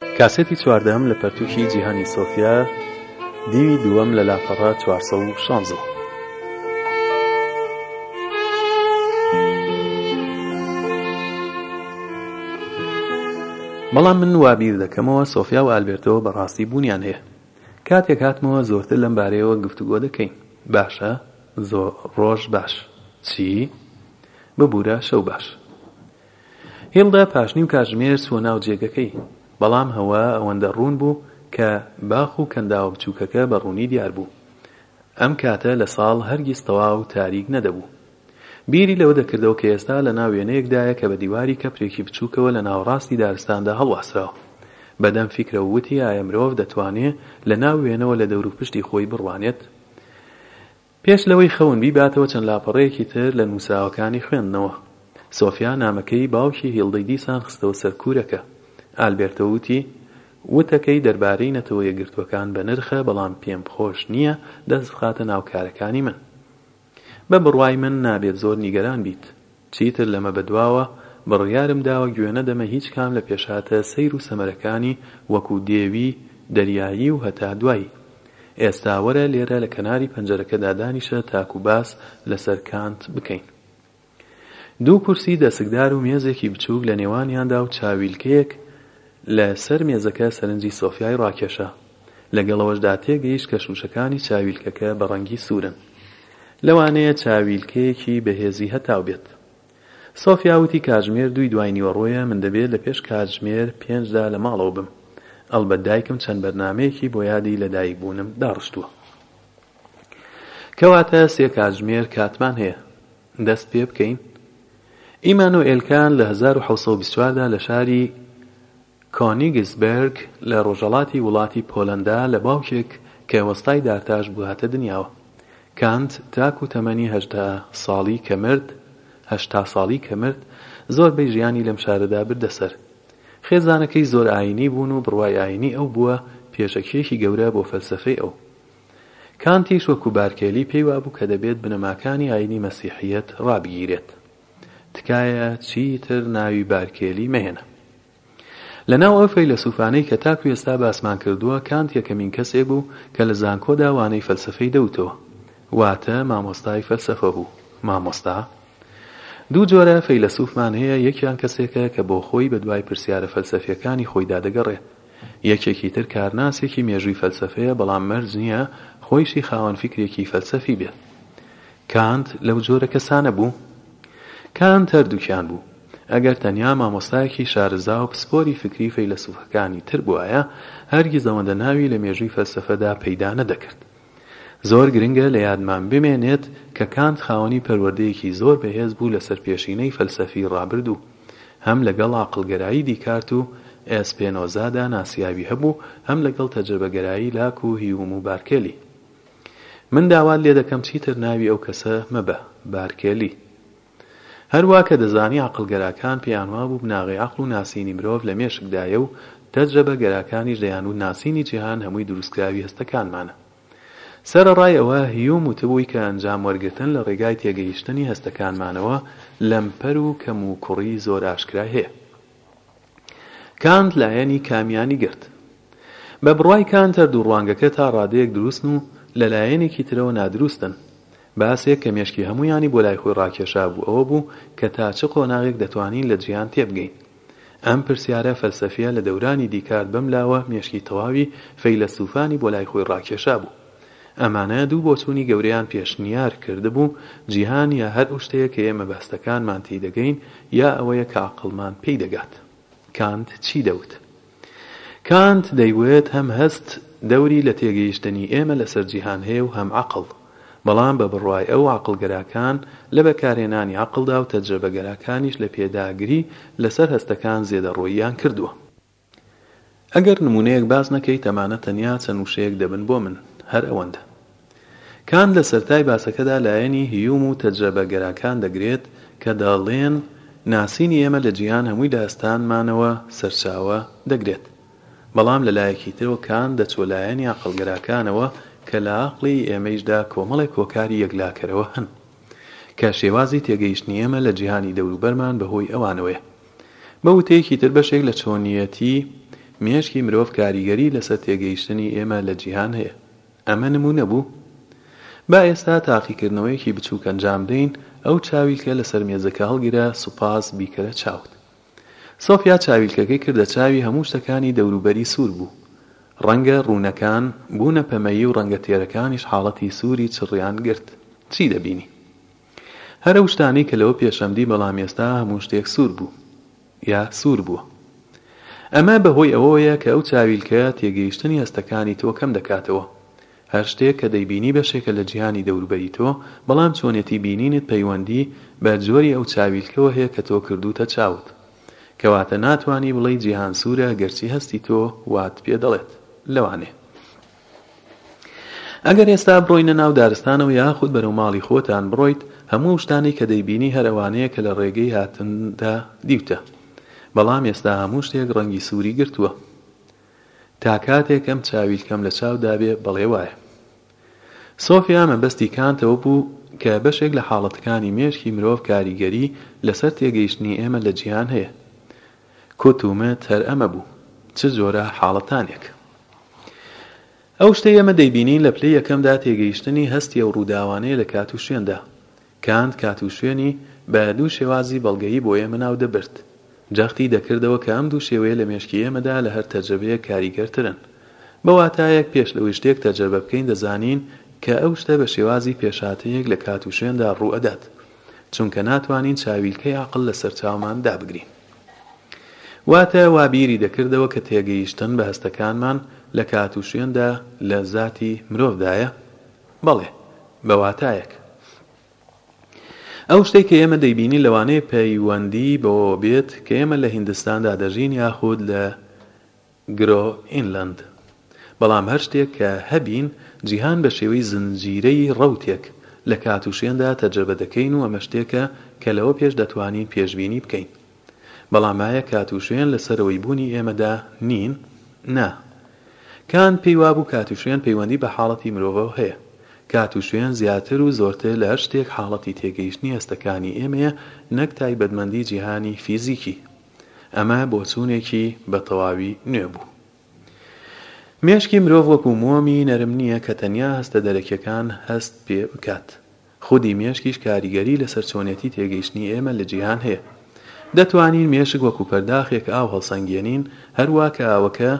کاسێتی چواردەهەم لە پەرتووکی جیهانی سۆفیا دیوی دووەم لە لاپەڕە 416. بەڵام من وابیر دەکەمەوە سۆفیا و ئالبێرتەوە بەڕاستی بوونیان هەیە کاتێک هاتمەوە زۆرتر لەم بارەیەوە گفتوگۆ دەکەین باشە زۆر ڕۆژ باش چی ببوورە شەو باش هیڵدا پاشنیو کاتژمێر چووە ناو جێگەکەی، بەڵام هەوا ئەوەندە ڕوون بوو کە باخ و کەنداوە بچووکەکە بە ڕوونی دیار بوو. ئەم کاتە لە ساڵ هەرگیز تەواو تاریک نەدەبوو. بیری لەوە دەکردەوە کە ئێستا لە ناو وێنەیەکدایە کە بە دیواری کەپرێکی بچووکەوە لە ناوەڕاستی دارستاندا هەڵواسراوە. بە دەم فیکرەوە وتی ئایا مرۆڤ دەتوانێ لە ناو وێنەوە لە دەوروپشتی خۆی بڕوانێت؟ پێش لەوەی خەون بیباتەوە چەند لاپەڕەیەکی تر لە نووسراوەکانی خوێندنەوە. سۆفیا نامەکەی باوکی هیلدەی دیسان خستەوە سەر کوورەکە. ئالبێرتۆ وتی، وتەکەی دەربارەی نەتەوە یەکگرتووەکان بەنرخە، بەڵام پێمخۆش نییە دەست بخاتە ناو کارەکانی من. بە بڕوای من نابێت زۆر نیگەران بیت. چیتر لەمە بەدواوە بڕیارم داوە گوێ نەدەمە هیچ کام لە پێشهاتە سەیر و سەمەرەکانی وەکوو دێوی دەریایی و هەتا دوایی. ئێستا وەرە لێرە لە کەناری پەنجەرەکەدا دانیشە تاکوو باس لە سەر کانت بکەین. دوو کورسی دەسکدار و مێزێکی بچووک لە نێوانیاندا و چاویلکەیەک لە سەر مێزەکە سەرنجی سۆفیای ڕاکێشا. لەگەڵەوەشدا تێگەیشت کە شووشەکانی چاویلکەکە بە ڕەنگی سوورن. لەوانەیە چاویلکەیەکی بەهێزی هەتاو بێت. سۆفیا وتی کاتژمێر دووی دوای نیوەڕۆیە، من دەبێت لە پێش کاتژمێر پێنجدا لە ماڵەوە بم. ئەڵبەت دایکم چەند بەرنامەیەکی بۆ یادی لەدایکبوونم داڕشتووە. کەواتە سێ کاتژمێر کاتمان هەیە دەست پێ بکەین. ئیمانوئێل کان لە هەزار و حەوت سەد و بیست و چوار دا لە شاری کۆنیگسبێرگ لە ڕۆژەڵاتی وڵاتی پۆلەندا لە باوکێک کە وەستای دارتاش بوو هاتە دنیاوە. کانت تاکوو تەمەنی هەژدە ساڵی کە مرد، هەشتا ساڵی کە مرد، زۆربەی ژیانی لەم شارەدا بردە سەر. خێزانەکەی زۆر ئایینی بوون و بڕوای ئایینی ئەو بووە پێشەکییەکی گەورە بۆ فەلسەفەی ئەو. کانتیش وەکوو بارکێلی پێی وابوو کە دەبێت بنەماکانی ئایینی مەسیحییەت ڕابگیرێت. تکایە چیتر ناوی بارکێلی مەهێنە. لەناو ئەو فەیلەسوفانەی کە تاکو ئێستا باسمان کردووە کانت یەکەمین کەسێ بوو کە لە زانکۆدا وانەی فەلسەفەی دەوتەوە واتە مامۆستای فەلسەفە بوو مامۆستا دوو جۆرە فەیلەسوفمان هەیە یەکیان کەسێکە کە بۆ خۆی بە دوای پرسیارە فەلسەفیەکانی خۆیدا دەگەڕێ یەکێکی تر کارناسێکی مێژووی فەلسەفەیە بەڵام مەرج نییە خۆیشی خاوەن فیکرێکی فەلسەفی بێت کانت لەو جۆرە کەسانە بوو؟ کانت هەردووکیان بوو. ئەگەر تەنیا مامۆستایەکی شارەزا و پسپۆری فکری فەیلەسوفەکانی تر بوایە، هەرگیز ئەوەندە ناوی لە مێژووی فەلسەفەدا پەیدا نەدەکرد. زۆر گرنگە لە یادمان بمێنێت کە کانت خاوەنی پەروەردەیەکی زۆر بەهێز بوو لەسەر پێشینەی فەلسەفی ڕابردوو. هەم لەگەڵ عەقڵگەرایی دیکارت و ئێسپێنۆزادا ناسیاوی هەبوو، هەم لەگەڵ تەجرەبەگەرایی لاک و هیوم و بارکێلی. من داوات لێدەکەم چیتر ناوی ئەو کەسە مەبە، بارکێلی. هەروا کە دەزانی عەقڵگەراکان پێیانوابوو بناغەی عەقڵ و ناسینی مرۆڤ لە مێشکدایە و تەجرەبە گەراکانیش دەیانوت ناسینی جیهان هەمووی دروستکراوی هەستەکانمانە. سەرەڕای ئەوە هیوم وتبووی کە ئەنجام وەرگرتن لە ڕێگای تێگەیشتنی هەستەکانمانەوە لەمپەر و کەموکوڕی زۆر ئاشکرای هەیە. کانت لایەنی کامیانی گرت؟ بە بڕوای کانت هەردوو ڕوانگەکە تا ڕادەیەک دروستن و لە لایەنێکی ترەوە نادروستن. باسێک کە مێشکی هەموویانی بۆ لای خۆی ڕاکێشابوو ئەوە بوو کە تا چ قۆناغێک دەتوانین لە جیهان تێبگەین؟ ئەم پرسیارە فەلسەفییە لە دەورانی دیکارت بەم لاوە مێشکی تەواوی فەیلەسووفانی بۆ لای خۆی ڕاکێشابوو. ئەمانە دوو بۆچوونی گەورەیان پێشنیار کردبوو، جیهان یا هەر ئەو شتەیە کە ئێمە بە هەستەکانمان تێی دەگەین، یا ئەوەیە کە عەقڵمان پێی دەگات. کانت چی دەوت؟ کانت دەیوت هەم هەست دەوری لە تێگەیشتنی ئێمە لەسەر جیهان هەیە و هەم عەقڵ، بەڵام بە بڕوای ئەو عەقڵگەراکان لە بەکارهێنانی عەقڵدا و تەجرەبەگەراکانیش لە پێداگری لەسەر هەستەکان زێدەڕۆییان کردووە. ئەگەر نموونەیەک باس نەکەیت ئەمانە تەنیا چەند وشەیەک دەبن بۆ من هەر ئەوەندە. کانت لە سەرتای باسەکەدا لایەنی هیوم و تەجرەبەگەراکان دەگرێت کە دەڵێن ناسینی ئێمە لە جیهان هەمووی لە ئەستانمانەوە سەرچاوە دەگرێت. بەڵام لە لایەکی ترەوە کانت دەچووە لایەنی عەقڵگەراکانەوە کە لە عەقڵی ئێمەیشدا کۆمەڵێک هۆکاری یەکلاکەرەوە هەن کە شێوازی تێگەیشتنی ئێمە لە جیهانی دەوروبەرمان بەهۆی ئەوانەوەیە. بە وتەیەکی تر بەشێک لە چۆنییەتی مێشکی مرۆڤ کاریگەری لەسەر تێگەیشتنی ئێمە لە جیهان هەیە. ئەمە نموونە بوو؟ با ئێستا تاقیکردنەوەیەکی بچووک ئەنجام بدەین، ئەو چاویلکە لەسەر مێزەکە هەڵگرە، سوپاس، بیکەرە چاوت. سۆفیا چاویلکەکەی کردە چاوی هەموو شتەکانی دەوروبەری سوور بوو. ڕەنگە ڕوونەکان بوونە پەمەیی و ڕەنگە تێرەکانیش حاڵەتی سووری چڕیان گرت. چی دەبینی؟ هەر ئەو شتانەی کە لەوە پێشەم دی بەڵام ئێستا هەموو شتێک سوور بوو یا سوور بووە ئەمە بە هۆی ئەوەوەیە کە ئەو چاویلکەیە تێگەیشتنی هەستەکانی تۆ کەم دەکاتەوە هەر شتێک کە دەیبینی بەشێکە لە جیهانی دەوروبەری تۆ بەڵام چۆنێتی بینینت پەیوەندی بە جۆری ئەو چاویلکەوە هەیە کە تۆ کردووتە چاوت کەواتە ناتوانی بڵێی جیهان سوورە گەرچی هەستی تۆ وات پێ دەڵێت لەوانەیە ئەگەر ئێستا بڕۆینە ناو دارستانەوە یاخود بەرەو ماڵی خۆتان بڕۆیت، هەموو ئەو شتانەی کە دەیبینی هەر ئەوانەیە کە لە ڕێگەی هاتندا دیوتە. بەڵام ئێستا هەموو شتێک ڕەنگی سووری گرتووە. تا کاتێک ئەم چاویلکەم لە چاودا بێ، بەڵێ وایە. سۆفیا مەبەستی کانت ئەوە بوو کە بەشێک لە حاڵەتەکانی مێشکی مرۆڤ کاریگەری لەسەر تێگەیشتنی ئێمە لە جیهان هەیە. کوت و مت هەر ئەمە بوو. چ جۆرە حاڵەتانێک! ئەو شتەی ئێمە دەیبینین لە پلەی یەکەمدا تێگەیشتنی هەستی ئەو ڕووداوانەیە لە کات و شوێندا. کانت کات و شوێنی بە دوو شێوازی بەڵگەیی بۆ ئێمە ناو دەبرد. جەختی دەکردەوە کە ئەم دوو شێوەیە لە مێشکی ئێمەدا لە هەر تەجرەبەیەک کاریگەرترن. بە واتایەک پێش لەوەی شتێک تەجرەبە بکەین دەزانین کە ئەو شتە بە شێوازی پێشهاتەیەک لە کات و شوێندا ڕوو ئەدات. چونکە ناتوانین چاویلکەی عەقڵ لەسەر چاومان دابگرین. واتە وا بیری دەکردەوە کە تێگەیشتن بە هەستەکانمان لە کات و شوێندا لە زاتی مرۆڤدایە؟ بەڵێ، بە واتایەک. ئەو شتەی کە ئێمە دەیبینین لەوانەیە پەیوەندیی بەوەوە بێت کە ئێمە لە هیندستاندا دەژین یاخود لە گرۆ ئینلەند بەڵام هەر شتێک کە هەبین جیهان بە شێوەی زنجیرەی ڕەوتێک لە کات و شوێندا تەجرەبە دەکەین و ئەمە شتێکە کە لەوە پێش دەتوانین پێشبینی بکەین بەڵام ئایا کات و شوێن لە سەرەوەی بوونی ئێمەدا نین؟ نا کانت پێی وابوو کات و شوێن پەیوەندی بە حاڵەتی مرۆڤەوە هەیە کات و شوێن زیاتر و زۆرتر لە هەر شتێک حاڵەتی تێگەیشتنی هەستەکانی ئێمەیە نەک تایبەتمەندی جیهانی فیزیکی ئەمە بۆچوونێکی بە تەواوی نوێ بوو. مێشکی مرۆڤ وەکوو مۆمی نەرم نییە کە تەنیا هەستە دەرەکییەکان هەست پێ بکات. خودی مێشکیش کاریگەری لەسەر چۆنێتی تێگەیشتنی ئێمە لە جیهان هەیە. دەتوانین مێشک وەکوو پەرداخێک ئاو هەڵسەنگێنین، هەروا کە ئاوەکە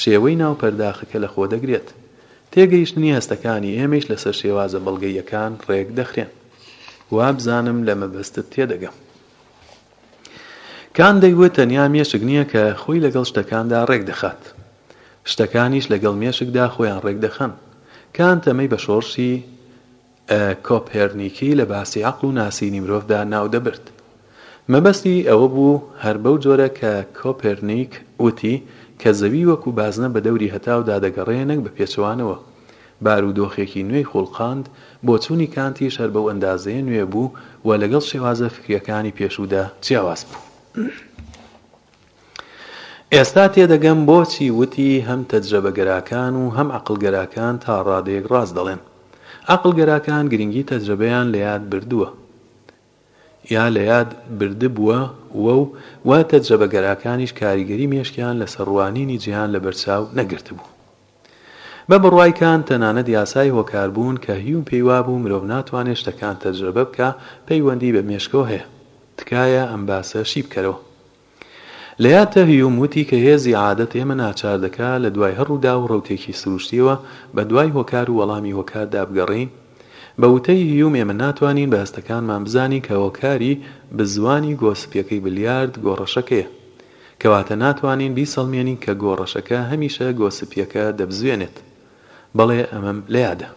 شێوەی ناو پەرداخەکە لە خۆ دەگرێت. تێگەیشتنی هەستەکانی ئێمەیش لەسەر شێوازە بەڵگەییەکان ڕێک دەخرێن. وابزانم لە مەبەستت تێدەگەم. کانت دەیگوت تەنیا مێشک نییە کە خۆی لەگەڵ شتەکاندا ڕێک دەخات، شتەکانیش لەگەڵ مێشکدا خۆیان ڕێک دەخەن. کانت ئەمەی بە شۆڕشی کۆپێرنیکی لە باسی عەقڵ و ناسینی مرۆڤدا ناودەبرد. مەبەستی ئەوە بوو هەر بەو جۆرە کە کۆپێرنیک وتی کە زەوی وەکوو بازنە بە دەوری هەتاودا دەگەڕێ نەک بە پێچەوانەوە، بارودۆخێکی نوێی خوڵقاند، بۆچوونی کانتیش هەر بەو ئەندازەیە نوێ بوو و لەگەڵ شێوازە فیکرییەکانی پێشوودا جیاواز بوو. ئێستا تێدەگەم بۆچی وتی هەم تەجرەبەگەراکان و هەم عەقڵگەراکان تا ڕادەیەک ڕاست دەڵێن. عەقڵگەراکان گرنگی تەجرەبەیان لە یاد بردووە. یا لە یاد بردبووە وە و واتە جەبەگەراکانیش کاریگەری مێشکیان لەسەر ڕوانینی جیهان لە بەرچاو نەگرتبوو. بە بڕوای کانت تەنانەت یاسای هۆکار بوون کە هیوم پێی وابوو مرۆڤ ناتوانێت شتەکان تەجرەبە بکا پەیوەندی بە مێشکەوە هەیە. تکایە ئەم باسە شی بکەرەوە. لیاتا هیوم وتی کە هێزی عادەت ئێمە ناچار دەکا لە دوای هەر ڕووداو و ڕەوتێکی سروشتییەوە بە دوای هۆکار و وەڵامی هۆکاردا بگەڕێین، بە وتەی هیوم ئێمە ناتوانین بە هەستەکانمان بزانین کە هۆکاری بزوانی گۆ سپییەکەی بلیارد گۆڕەشەکەیە. کەواتە ناتوانین بیسەڵمێنین کە گۆڕەشەکە هەمیشە گۆ سپییەکە دەبزوێنێت. بەڵێ ئەمەم لە یادە.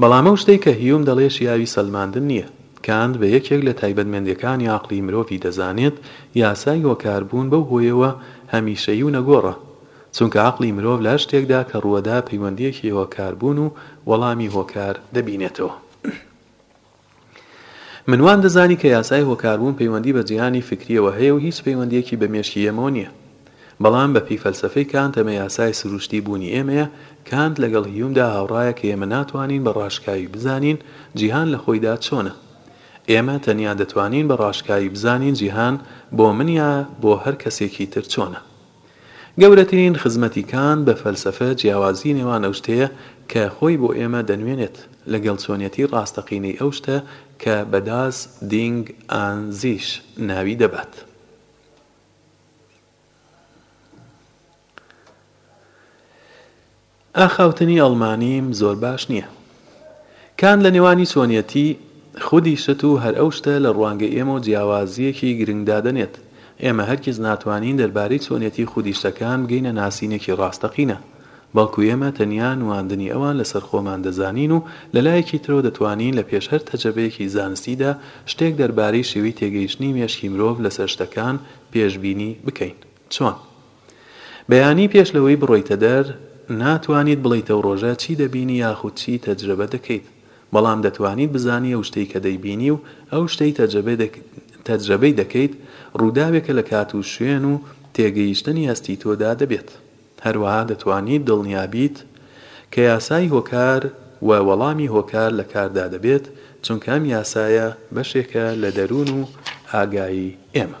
بەڵام ئەو شتەی کە هیوم دەڵێ شیاوی سەلماندن نییە. کانت بە یەکێک لە تایبەتمەندییەکانی عەقڵی مرۆڤی دەزانێت یاسای هۆکاربوون بەو هۆیەوە هەمیشەیی و نەگۆڕە. چونکە عەقڵی مرۆڤ لە هەر شتێکدا کە ڕووەدا پەیوەندییەکی هۆکاربوون و وەڵامی هۆکار دەبینێتەوە. من وام دەزانی کە یاسای هۆکاربوون پەیوەندی بە جیهانی فیکرییەوە هەیە و هیچ پەیوەندییەکی بە مێشکی ئێمەوە نییە. بەڵام بە پێی فەلسەفەی کانت ئەمە یاسای سروشتی بوونی ئێمەیە، کانت لەگەڵ هیومدا هاوڕایە کە ئێمە ناتوانین بە ڕاشکاوی بزانین جیهان لە خۆیدا چۆنە. ئێمە تەنیا دەتوانین بە ڕاشکاوی بزانین جیهان بۆ من یا بۆ هەر کەسێکی تر چۆنە. گەورەترین خزمەتی کانت بە فەلسەفە جیاوازی نێوان ئەو شتەیە کە خۆی بۆ ئێمە دەنوێنێت لەگەڵ چۆنیەتی ڕاستەقینەی ئەو شتە کە بە داس دینگ ئان زیش ناوی دەبات. ئاخاوتنی ئەڵمانیم زۆر باش نییە. کان لە نێوانی چۆنیەتی خودی شت و هەر ئەو شتە لە ڕوانگەی ئێمەوە جیاوازییەکی گرنگ دادەنێت. ئێمە هەرگیز ناتوانین دەربارەی چۆنیەتی خودی شتەکان بگەینە ناسینێکی ڕاستەقینە، بەڵکو ئێمە تەنیا نواندنی ئەوان لەسەر خۆمان دەزانین و لە لایەکی ترەوە دەتوانین لە پێش هەر تەجەبەیەکی زانستیدا شتێک دەربارەی شێوەی تێگەیشتنی مێشکی مرۆڤ لەسەر شتەکان پێشبینی بکەین. چۆن؟ بەیانی پێش لەوەی بڕۆیتە دەر، ناتوانیت بڵێیت ئەو ڕۆژە چی دەبینی یاخود چی تەجرەبە دەکەیت، بەڵام دەتوانیت بزانی ئەو شتەی کە دەیبینی و ئەو شتەی تەجرەبەی دەکەیت ڕووداوێکە لە کات و شوێن و تێگەیشتنی هەستی تۆدا دەبێت. هەروەها دەتوانیت دڵنیا بیت کە یاسای هۆکار و وەڵامی هۆکار لە کاردا دەبێت، چونکە ئەم یاسایە بەشێکە لە دەروون و ئاگایی ئێمە.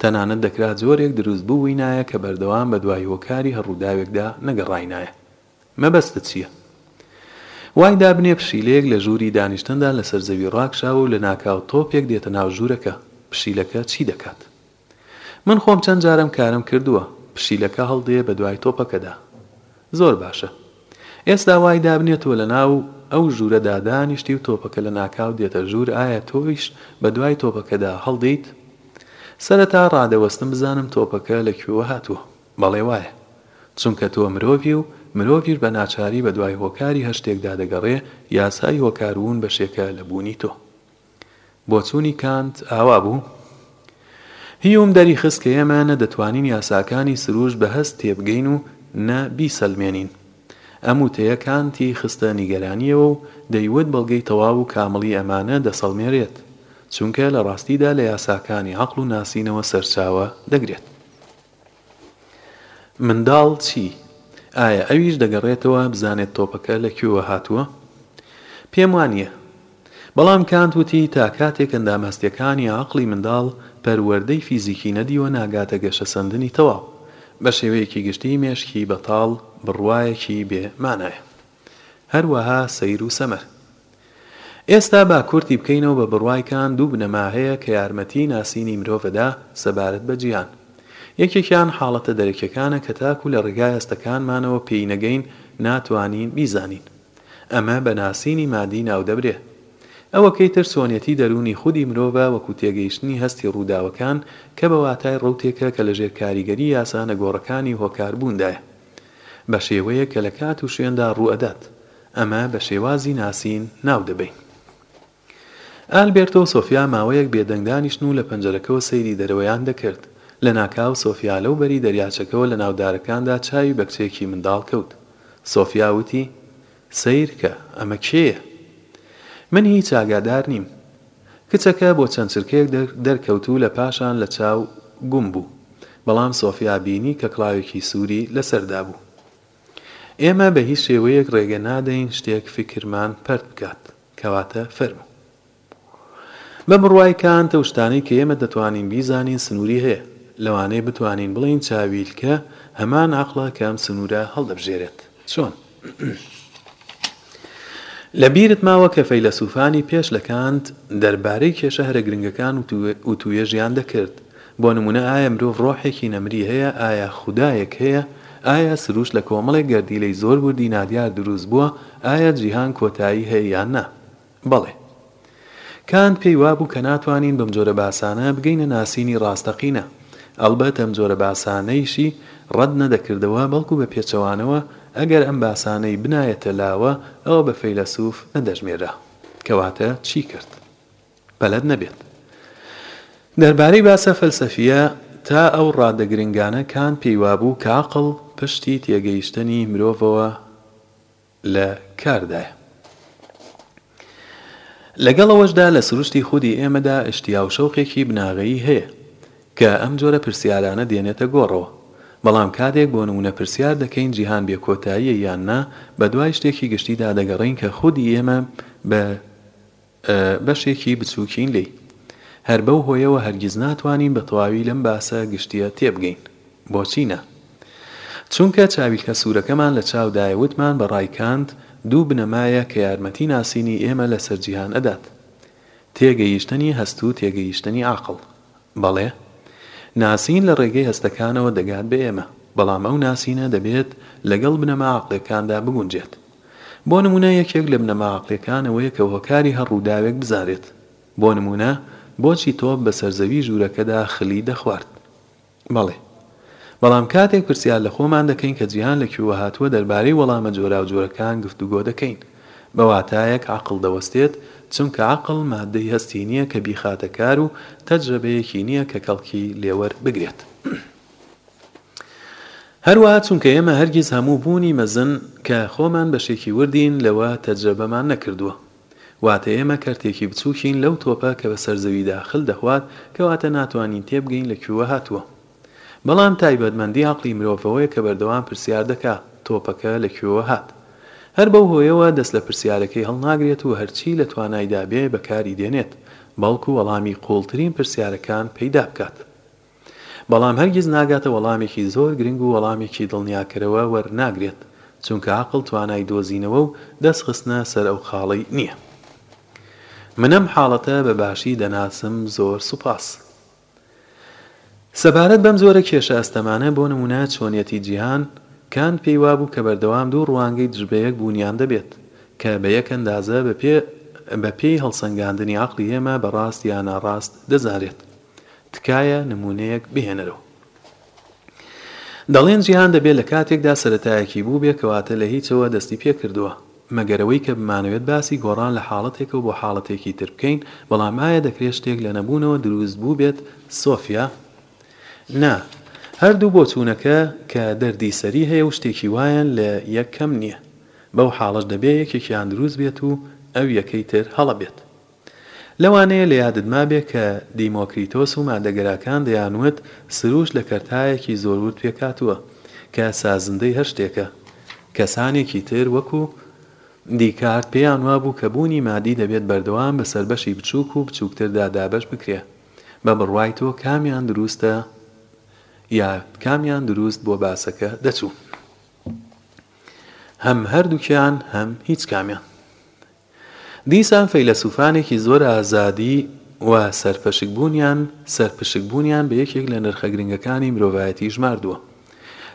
تەنانەت دەکرا جۆرێک دروست بووینایە کە بەردەوام بە دوای هۆکاری هەر ڕووداوێکدا نەگەڕاینایە مەبەستت چییە وای دابنێ پشیلەیەک لە ژووری دانیشتندا لەسەر زەوی ڕاکشاوە و لەناکاو تۆپێک دێتە ناو ژوورەکە پشیلەکە چی دەکات من خۆم چەند جار ئەم کارەم کردووە پشیلەکە هەڵدێ بە دوای تۆپەکەدا زۆر باشە ئێستا وای دابنێ تۆ لە ناو ئەو ژوورەدا دانیشتی و تۆپەکە لە ناکاو دێتە ژوور ئایا تۆیش بە دوای تۆپەکەدا هەڵدێیت؟ سەرەتا ڕادەوەستم بزانم تۆپەکە لە کوێوە هاتووە؟ بەڵێ وایە چونکە تۆ مرۆڤی و مرۆڤیش بە ناچاری بە دوای هۆکاری هەر شتێکدا دەگەڕێ یاسای هۆکار وون بەشێکە لە بوونی تۆ بۆچوونی کانت ئاوا بوو؟ هیوم دەریخست کە ئێمە نە دەتوانین یاساکانی سروشت بە هەست تێبگەین و نە بیسەلمێنین. ئەم وتەیە کانتی خستە نیگەرانییەوە و دەیوت بەڵگەی تەواو و کامڵی ئەمانە دەسەڵمێرێت، چونکە لە ڕاستیدا لە یاساکانی عەقڵ و ناسینەوە سەرچاوە دەگرێت. منداڵ چی؟ ئایا ئەویش دەگەڕێتەوە بزانێت تۆپەکە لە کوێوە هاتووە؟ پێم وا نییە. بەڵام کانت وتی تا کاتێک ئەندامە هەستییەکانی عەقڵی منداڵ پەروەردەی فیزیکی نەدیوە ناگاتە گەشەسەندنی تەواو. بە شێوەیەکی گشتی مێشکی بەتاڵ بڕوایەکی بێ مانایە. هەروەها سەیر و سەمەر. ئێستا با کورتی بکەینەوە بە بڕوای کان دوو بنەما هەیە کە یارمەتیی ناسینی مرۆڤ ئەدا سەبارەت بە جیهان. یەکێکیان حاڵەتە دەرەکیەکانە کە تاکو لە ڕێگای هەستەکانمانەوە پێی نەگەین ناتوانین بیزانین. ئەمە بە ناسینی مادی ناودەبرێ. ئەوەکەی تر چۆنیەتی دەروونی خودی مرۆڤە وەکو تێگەیشتنی هەستی ڕووداوەکان کە بە واتای ڕەوتێکە کە لە ژێر کاریگەریی یاسا نەگۆڕەکانی هۆکاربووندایە. بە شێوەیەک کە لە کات و شوێندا ڕووئەدات، ئەمە بە شێوازی ناسین ناو دەبەین. ئالبێرتۆ و سۆفیا ماوەیەک بێدەنگ دانیشتن و لە پەنجەرەکەوە سەیری دەرەوەیان دەکرد، لەناکاو سۆفیا لەو بەری دەریاچەکەوە لەناو دارەکاندا چاوی بە کچێکی منداڵ کەوت، سۆفیا وتی، سەیرکە ئەمە کێیە؟ من هیچ ئاگادار نیم. کچەکە بۆ چەند چرکەیەک دەرکەوت و لە پاشان لە چاو گوم بوو، بەڵام سۆفیا بینی کە کڵاوێکی سووری لەسەردا بوو. ئێمە بە هیچ شێوەیەک ڕێگە نادەین شتێک فیکرمان پەرت بکات، کەواتە فەرموو. بە بڕوای کانت ئەو شتانەی کە ئێمە دەتوانین بیزانین سنووری هەیە. لەوانەیە بتوانین بڵێین چاویلکە هەمان عەقڵە کە ئەم سنوورە هەڵدەبژێرێت. چۆن؟ لە بیرت ماوە کە فەیلەسووفانی پێش لە کانت دەربارەی کێشە هەرە گرنگەکان وتووێژیان دەکرد، بۆ نموونە ئایا مرۆڤ ڕۆحێکی نەمری هەیە، ئایا خودایەک هەیە، ئایا سروشت لە کۆمەڵێک گەردیلەی زۆر وردی نادیار دروست بووە، ئایا جیهان کۆتایی هەیە یان نا؟ بەڵێ. کانت پێی وابوو کە ناتوانین بەم جۆرە باسانە بگەینە ناسینی ڕاستەقینە. ئەڵبەت ئەم جۆرە باسانەیشی ڕەت نەدەکردەوە، بەڵکو بە پێچەوانەوە ئەگەر ئەم باسانەی بنایەتە لاوە ئەوە بە فەیلەسوف نەدەژمێرا. کەواتە چی کرد؟ پەلەت نەبێت. دەربارەی باسە فەلسەفییە تا ئەو ڕادە گرنگانە کانت پێی وابوو کە عەقڵ پشتی تێگەیشتنی مرۆڤەوە لە کاردایە. لەگەڵ ئەوەشدا لە سروشتی خودی ئێمەدا ئشتیا و شەوقێکی بناغەیی هەیە کە ئەم جۆرە پرسیارانە دێنێتە گۆڕەوە، بەڵام کاتێک بۆ نموونە پرسیار دەکەین جیهان بێکۆتاییە یان نا، بەدوای شتێکی گشتیدا دەگەڕێین کە خودی ئێمە بە. بەشێکی بچووکین لێی، هەر بەو هۆیەوە هەرگیز ناتوانین بە تەواوی لەم باسە گشتییە تێبگەین. بۆچی نا؟ چونکە چاویلکە سوورەکەمان لە چاودایە، وتمان بە ڕای کانت دوو بنەمایە کە یارمەتی ناسینی ئێمە لەسەر جیهان ئەدات، تێگەیشتنی هەست و تێگەیشتنی عەقڵ. بەڵێ، ناسین لە ڕێگەی هەستەکانەوە دەگات بە ئێمە، بەڵام ئەو ناسینە دەبێت لەگەڵ بنەما عەقڵیەکاندا بگونجێت. بۆ نموونە یەکێک لە بنەما عەقڵیەکان ئەوەیە کە هۆکاری هەر ڕووداوێک بزانرێت. بۆ نموونە بۆچی تۆپ بەسەر زەوی ژوورەکەدا خلی دەخوارد؟ بەڵێ. بەڵام کاتێک پرسیار لە خۆمان دەکەین کە جیهان لە کوێوە هاتووە دەربارەی وەڵامە جۆراوجۆرەکان گفتوگۆ دەکەین. بە واتایەک عەقڵ دەوەستێت، چونکە عەقڵ ماددەی هەستی نییە کە بیخاتە کار و تەجرەبەیەکی نییە کە کەڵکی لێوەربگرێت. هەروەها چونکە ئێمە هەرگیز هەموو بوونی مەزن کە خۆمان بەشێکی وردین لەوە تەجرەبەمان نەکردووە واتە ئێمە کەرتێکی بچووکین لەو تۆپە کە بەسەر زەوی داخل دەخوات کەواتە ناتوانین تێبگەین لە کوێوە هاتووە بەڵام تایبەتمەندی عەقڵی مرۆڤ ئەوەیە کە بەردەوام پرسیار دەکا تۆپەکە لە کوێوە هات هەر بەو هۆیەوە دەست لە پرسیارەکەی هەڵناگرێت و هەرچی لە توانایدا بێ بەکاری دێنێت بەڵکو وەڵامی قووڵترین پرسیارەکان پەیدا بکات. بەڵام هەرگیز ناگاتە وەڵامێکی زۆر گرنگ و وەڵامێکی دڵنیاکەرەوە وەرناگرێت، چونکە عەقڵ توانای دۆزینەوە و دەست خستنە سەر ئەو خاڵەی نییە. من ئەم حاڵەتە بە باشی دەناسم زۆر سوپاس. سەبارەت بەم جۆرە کێشە ئەستەمانە، بۆ نموونە چۆنیەتی جیهان، کانت پێی وابوو کە بەردەوام دوو ڕوانگەی دژبەیەک بوونیان دەبێت، کە بە یەک ئەندازە بە پێ بە پێی هەڵسەنگاندنی عەقڵی ئێمە بە ڕاست یا ناڕاست دەزانرێت. تکایە نمونەیەک بهێنەرەوە. دەڵێن جیهان دەبێت لە کاتێکدا سەرەتایەکی بووبێت کەواتە لە هیچەوە دەستی پێکردووە. مەگەر ئەوەی کە بمانەوێت باسی گۆڕان لە حاڵەتێکەوە بۆ حاڵەتێکی تر بکەین، بەڵام ئایا دەکرێت شتێک لە نەبوونەوە دروست بووبێت؟ سۆفیا، نا، هەردوو بۆچوونەکە کە دەردی سەری هەیە و شتێکی وایان لە یەک کەم نییە. بەو حاڵەش دەبێت یەکێکیان دروست بێت و ئەو یەکەی تر هەڵە بێت. لەوانەیە لە یادت مابێ کە دیمۆکریتۆس و مادەگەراکان دەیانوت سروشت لە کەرتایەکی زۆر ورد پێکهاتووە کە سازندەی هەر شتێکە. کەسانێکی تر وەکو دیکارت پێیان وابوو کە بوونی مادی دەبێت بەردەوام بەسەر بەشی بچووک و بچووکتردا دابەش بکرێ. بە بڕوای تۆ کامیان دروستە یا کامیان دروست بۆ باسەکە دەچوو؟ هەم هەردووکیان هەم هیچ کامیان. دیسان فەیلەسوفانێکی زۆر ئازادی و سەرپشک بوونیان، سەرپشک بوونیان بە یەکێک لە نرخە گرنگەکانی مرۆڤایەتی ژماردووە.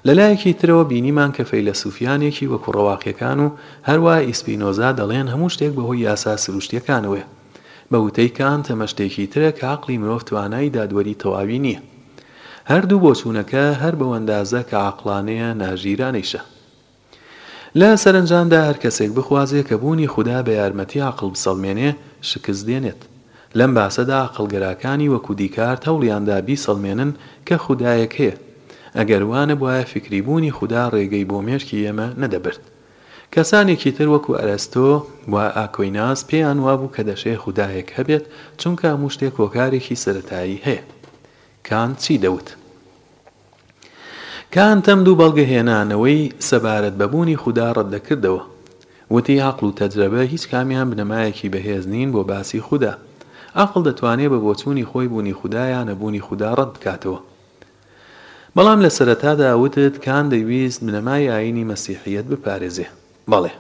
لە لایەکی ترەوە بینیمان کە فەیلەسوفیانێکی وەکو ڕەواقیەکان و هەروا ئیسپینۆزا دەڵێن هەموو شتێک بە هۆی یاسا سروشتیەکانەوەیە. بە وتەی کانت ئەمە شتێکی ترە کە عەقڵی مرۆڤ توانای دادوەری تەواوی نیە. هەردوو بۆچوونەکە هەر بەوەندازە کە عەقڵانەیە ناژیرانەیشە. لە سەرەنجامدا هەر کەسێک بخوازێ کە بوونی خودا بە یارمەتی عەقڵ بسەڵمێنێ، شکست دێنێت. لەم باسەدا عەقڵگەراکانی وەکوو دیکارت هەوڵیان دا بیسەڵمێنن کە خودایەک هەیە. ئەگەر وا نەبوایە فیکری بوونی خودا ڕێگەی بۆ مێشکی ئێمە نەدەبرد. کەسانێکی تر وەکوو ئەرەستۆ و ئاکویناس پێیان وا بوو کە دەشێ خودایەک هەبێت چونکە هەموو شتێک هۆکارێکی سەرەتایی هەیە. کانت چی دەوت؟ کان تەم دوو بەڵگە هێنانەوەی سەبارەت بە بوونی خودا ڕەت دەکردەوە. وتی عەقڵ و تەجرەبە هیچ کامیان بنەمایەکی بەهێز نین بۆ باسی خودا. عەقڵ دەتوانێ بە بۆچوونی خۆی بوونی خودا یا نەبوونی خودا ڕەت بکاتەوە. بەڵام لە سەرەتادا وتت کان دەیویست بنەمای ئایینی مەسیحییەت بپارێزێ. بەڵێ.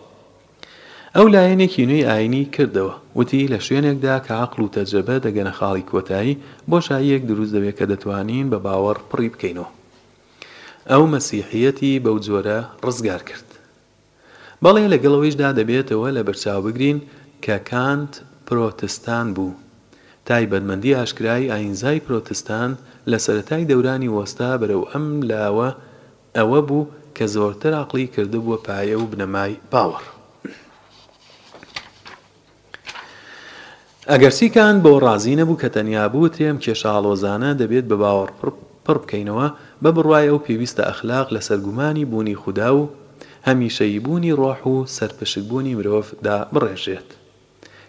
ئەو لایەنێکی نوێی ئایینی کردەوە، وتی، لە شوێنێکدا کە عەقڵ و تەجرەبە دەگەنە خاڵی کۆتایی، بۆشاییەک دروست دەبێت کە دەتوانین بە باوەڕ پڕی بکەینەوە. ئەو مەسیحییەتی بەو جۆرە ڕزگار کرد. بەڵێ، لەگەڵ ئەوەیشدا دەبێتەوە لەبەرچاو بگرین کە کانت پرۆتستان بوو. تایبەتمەندی ئاشکرای ئایینزای پرۆتستان لە سەرەتای دەورانی وەستا بەرەو ئەم لاوە، ئەوە بوو کە زۆرتر عەقڵی کردبووە پایە و بنەمای باوەڕ. ئەگەرچی کانت بەوە ڕازی نەبوو کە تەنیا بوترێ ئەم کێشە ئاڵۆزانە دەبێت بە باوەڕ پڕ بکەینەوە، بە بڕوای ئەو پێویستە ئەخلاق لەسەر گومانی بوونی خودا و هەمیشەییبوونی ڕۆح و سەرپشکبوونی مرۆڤ دا بڕێژرێت.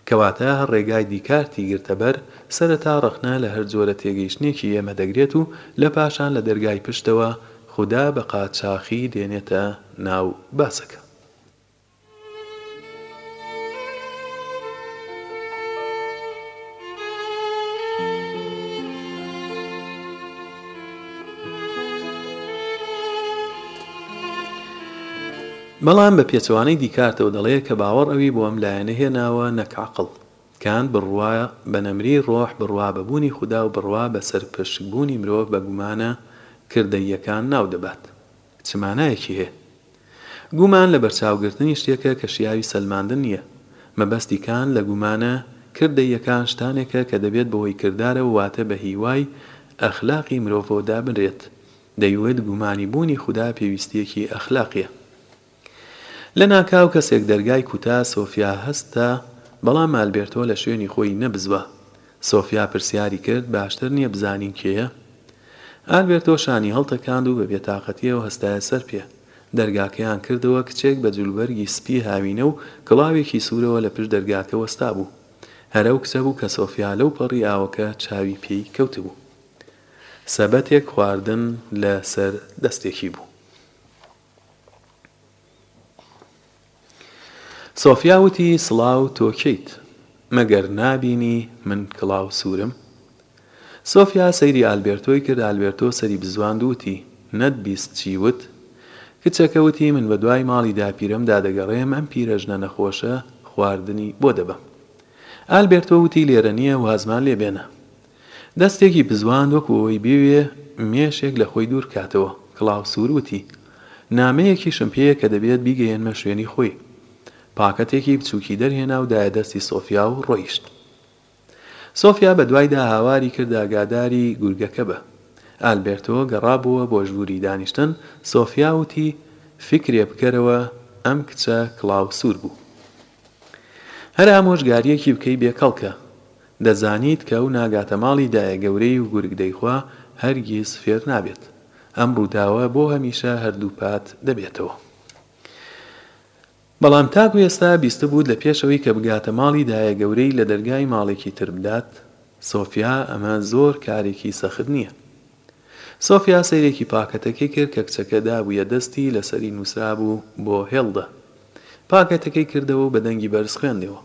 کەواتە ڕێگای دیکارتی گرتەبەر سەرەتا ڕەخنە لە هەر جۆرە تێگەیشتنێکی ئێمە دەگرێت و لە پاشان لە دەرگای پشتەوە خودا بە قاچاخی دێنێتە ناو باسەکە. بەڵام بە پێچەوانەی دیکارتەوە دەڵێ کە باوەڕ ئەوی بۆ ئەم لایەنە هێناوە نەک عەقڵ. کانت بڕوا بە نەمری ڕۆح، بڕوا بە بوونی خودا و بڕوا بە سەرپشکبوونی مرۆڤ بە گومانە کردەییەکان ناو دەبات. چ مانایەکی هەیە؟ گومان لەبەرچاوگرتنی شتێکە کە شیاوی سەلماندن نییە. مەبەستی کانت لە گومانە کردەییەکان شتانێکە کە دەبێت بەهۆی کردارەوە واتە بە هیوای ئەخلاقی مرۆڤەوە دابنرێت. دەیوت گومانی بوونی خودا پێویستیەکی ئەخلاقیە. لە ناکاو کەسێک دەرگای کوتا، سۆفیا هەستا، بەڵام ئالبێرتۆ لە شوێنی خۆی نەبزوا. سۆفیا پرسیاری کرد، باشتر نیە بزانین کێیە؟ ئالبێرتۆ شانی هەڵتەکاند و بە بێتاقەتیەوە هەستایە سەر پێ. دەرگاکەیان کردەوە، کچێک بە جلوبەرگی سپی هاوینە و کڵاوێکی سورەوە لە پشت دەرگاکە وەستابوو. هەر ئەو کچە بوو کە سۆفیا لەو پەڕی ئاوەکە چاوی پێی کەوتبوو. سەبەتێک خواردن لە سەر دەستێکی بوو. سۆفیا وتی، سڵاو تۆ کێیت؟ مەگەر نابینی من کڵاو سوورم؟ سۆفیا سەیری ئالبێرتۆی کرد، ئالبێرتۆ سەری بزواند و وتی، نەتبیست چی وت؟ کچەکە وتی، من بە دوای ماڵی داپیرەم دا دەگەڕێم، ئەم پیرەژنە نەخۆشە خواردنی بۆ دەبەم. ئالبێرتۆ وتی، لێرە نییە، وازمان لێ بێنە. دەستێکی بزواند وەکو ئەوەی بیەوێ مێشێک لە خۆی دوور کاتەوە، کڵاوسوور وتی، نامەیەکیشم پێیە کە دەبێت بیگەیەنمە شوێنی خۆی. پاکەتێکی بچووکی دەرهێنا و دایە دەستی سۆفیا و ڕۆیشت. سۆفیا بە دوایدا هاواری کرد ئاگاداری گورگەکە بە. ئالبێرتۆ گەڕابۆوە بۆ ژووری دانیشتن، سۆفیا وتی، فیکرێ بکەرەوە ئەم کچە کڵاوسوور بوو. هەر ئامۆژگاریەکی بکەی بێ کەڵکە. دەزانیت کە ئەو ناگاتە ماڵی دایە گەورەی و گورگ دەیخوا هەرگیز فێر نابێت. ئەم ڕووداوە بۆ هەمیشە هەردووپات دەبێتەوە. بەڵام تاکو ئێستا بیستبووت لە پێش ئەوەی کە بگاتە ماڵی دایە گەورەی لە دەرگای ماڵێکی تر بدات؟ سۆفیا، ئەمە زۆر کارێکی سەخت نیە. سۆفیا سەیرێکی پاکەتەکەی کرد کە کچەکە دابوویە دەستی، لەسەری نووسرابوو، بۆ هێڵدە. پاکەتەکەی کردەوە و بە دەنگی بەرز خوێندەوە.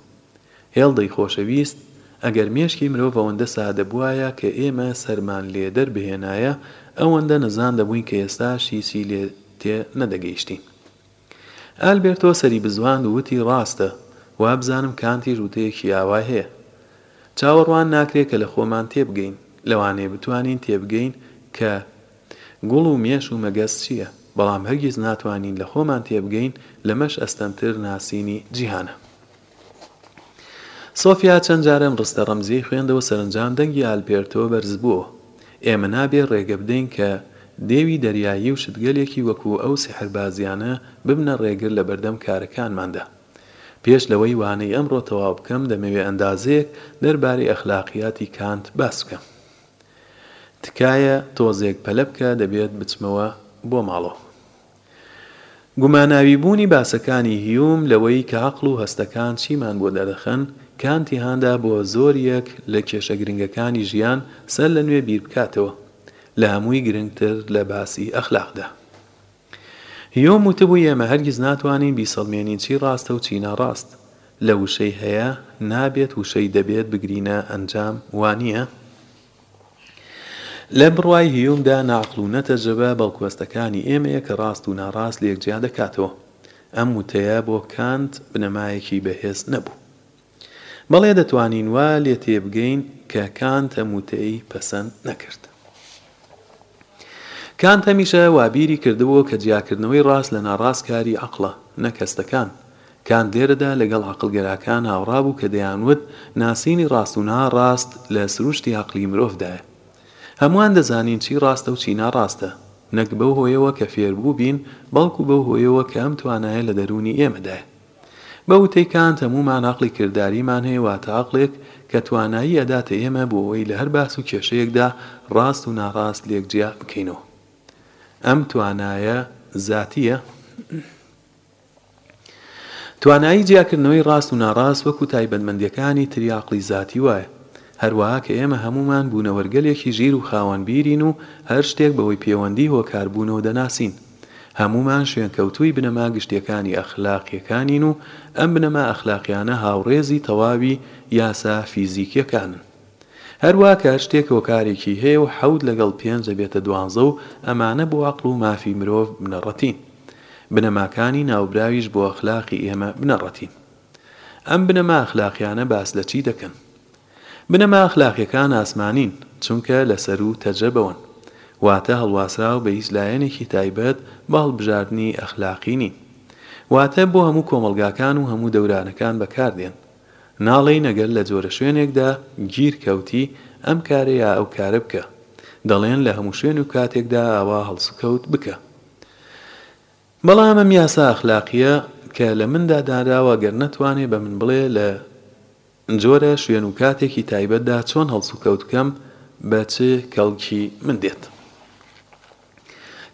هێڵدەی خۆشەویست، ئەگەر مێشکی مرۆڤ ئەوەندە سادە بوایە کە ئێمە سەرمان لێ دەربهێنایە، ئەوەندە نەزان دەبووین کە ئێستاش هیچی لێ تێ نەدەگەیشتین. ئالبێرتۆ سەری بزواند و وتی، ڕاستە. وابزانم کانتیش وتەیەکی ئاوای هەیە. چاوەڕوان ناکرێت کە لە خۆمان تێبگەین. لەوانەیە بتوانین تێبگەین کە گوڵ و مێش و مەگەز چییە، بەڵام هەرگیز ناتوانین لە خۆمان تێبگەین، لەمەش ئەستەمتر ناسینی جیهانە. سۆفیا چەند جارێن ڕستە ڕەمزیەی خوێندەوە سەرەنجام دەنگی ئالبێرتۆ بەرزبووەوە. ئێمە نابێ ڕێگە بدەین کە دێوی دەریایی و شتگەلێکی وەکو ئەو سیحربازیانە ببنە ڕێگر لە بەردەم کارەکانماندا. پێش لەوەی وانەی ئەمڕۆ تەواو بکەم دەمەوێ ئەندازەیەک دەربارەی ئەخلاقیاتی کانت باس بکەم. تکایە تۆزێک پەلە بکە دەبێت بچمەوە بۆ ماڵەوە. گوماناویبوونی باسەکانی هیوم لەوەی کە عەقڵ و هەستەکان چیمان بۆ دەردەخەن، کانتی هاندا بۆ زۆر یەک لە کێشە گرنگەکانی ژیان سەر لە نوێ بیر بکاتەوە. لە هەمووی گرنگتر لە باسی ئەخلاقدا. هیوم وتبووی ئێمە هەرگیز ناتوانین بیسەڵمێنین چی ڕاستە و چی ناڕاست. لە وشەی هەیە نابێت وشەی دەبێت بگرینە ئەنجام، وانییە؟ لە بڕوای هیومدا نەعقڵ و نەتەجربە بەڵکوهەستەکانی ئێمەیە کە ڕاست و ناڕاست لێک جیا دەکاتەوە. ئەم وتەیە بۆ کانت بنەمایەکی بەهێز نەبوو. بەڵێ دەتوانین وا لێ تێبگەین کە کانت ئەم وتەی پەسەند نەکرد. کانت هەمیشە وابیری کردبوو کە جیاکردنەوەی ڕاست لە ناڕاست کاری عەقڵە نەک هەستەکان. کانت لێرەدا لەگەڵ عەقڵگەراکان هاوڕا بوو کە دەیانوت ناسینی ڕاست و نا ڕاست لە سروشتی عەقڵی مرۆڤدایە. هەمووان دەزانین چی ڕاستە و چی ناڕاستە، نەک بەو هۆیەوە کە فێربووبین، بەڵکو بەو هۆیەوە کە ئەم توانایە لە دەروونی ئێمەدایە. بە وتەی کانت هەموومان عەقڵی کرداریمان هەیە واتە عەقڵێک کە توانایی ئەداتە ئێمە بۆ ئەوەی لە هەر باس و کێشەیەکدا ڕاست و ناڕاست لێک جیا بکەینەوە. ئەم توانایە زاتییە؟ توانایی جیاکردنەوەی ڕاست و ناڕاست وەکو تایبەتمەندیەکانی تری عەقڵی زاتی وایە هەروەها کە ئێمە هەموومان بوونەوەرگەلێکی ژیر و خاوەن بیرین و هەر شتێک بەوەی پێوەندی هۆکار بوونەوە دەناسین هەموومان شوێنکەوتووی بنەما گشتیەکانی ئەخلاقیەکانین و ئەم بنەما ئەخلاقیانە هاوڕێزی تەواوی یاسا فیزیکیەکانن. هەروا کە هەر شتێک هۆکارێکی هەیە و حەوت لەگەڵ پێنج دەبێتە دوانزە و ئەمانە بۆ عەقڵ و مافی مرۆڤ بنەڕەتین. بنەماکانی ناوبراویش بۆ ئەخلاقی ئێمە بنەڕەتین. ئەم بنەما ئەخلاقیانە باس لە چی دەکەن؟ بنەما ئەخلاقیەکان ئاسمانین، چونکە لە سەروو تەجرە بەوەن. واتە هەڵواسراو بە هیچ لایەنێکی تایبەت بە هەڵبژاردنی ئەخلاقی نین. واتە بۆ هەموو کۆمەڵگاکان و هەموو دەورانەکان بەکار دێن. ناڵێین ئەگەر لە جۆرە شوێنێکدا گیر کەوتی ئەم کارە یا ئەو کارە بکە، دەڵێن لە هەموو شوێن و کاتێکدا ئاوا هەڵسوکەوت بکە. بەڵام ئەم یاسا ئەخلاقییە کە لە مندا دانراوە گەر نەتوانێ بە من بڵێ لە جۆرە شوێن و کاتێکی تایبەتدا چۆن هەڵسوکەوت بکەم بە چ کەڵکی من دێت؟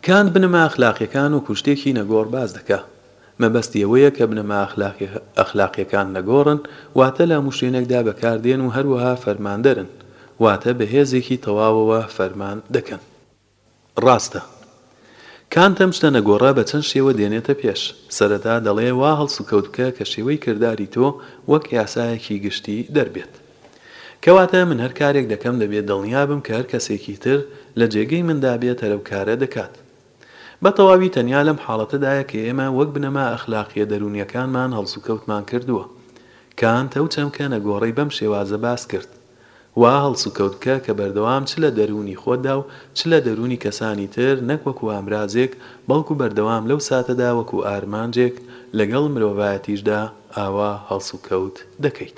کانت بنەما ئەخلاقیەکان وەکو شتێکی نەگۆڕ باس دەکا. مەبەستی ئەوەیە کە بنەما ئەخلاقیەکان نەگۆڕن، واتە لە هەموو شوێنێکدا بەکاردێن و هەروەها فەرماندەرن، واتە بە هێزێکی تەواوەوە فەرمان دەکەن. ڕاستە. کانت ئەم شتە نەگۆڕە بە چەند شێوە دێنێتە پێش. سەرەتا دەڵێ وا هەڵسوکەوت بکە کە شێوەی کرداری تۆ وەک یاسایەکی گشتی دەربێت. کەواتە من هەر کارێک دەکەم دەبێت دڵنیا بم کە هەر کەسێکی تر لە جێگەی مندا بێت هەر ئەو کارە دەکات. بە تەواوی تەنیا لەم حاڵەتەدایە کە ئێمە وەک بنەما ئەخلاقییە دەروونییەکانمان هەڵسوکەوتمان کردووە. کانت ئەو چەمکە نەگۆڕەی بەم شێوازە باس کرد، وا هەڵسوکەوت بکە کە بەردەوام چ لە دەروونی خۆتدا و چ لە دەروونی کەسانی تر نەک وەکو ئامرازێک بەڵکو بەردەوام لەو ساتەدا وەکو ئارمانجێک لەگەڵ مرۆڤایەتیشدا ئاوا هەڵسوکەوت دەکەیت.